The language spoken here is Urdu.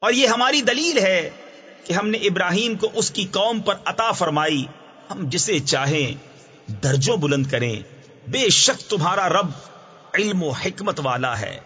اور یہ ہماری دلیل ہے کہ ہم نے ابراہیم کو اس کی قوم پر عطا فرمائی۔ ہم جسے چاہیں درجوں بلند کریں۔ بے شک تمہارا رب علم و حکمت والا ہے۔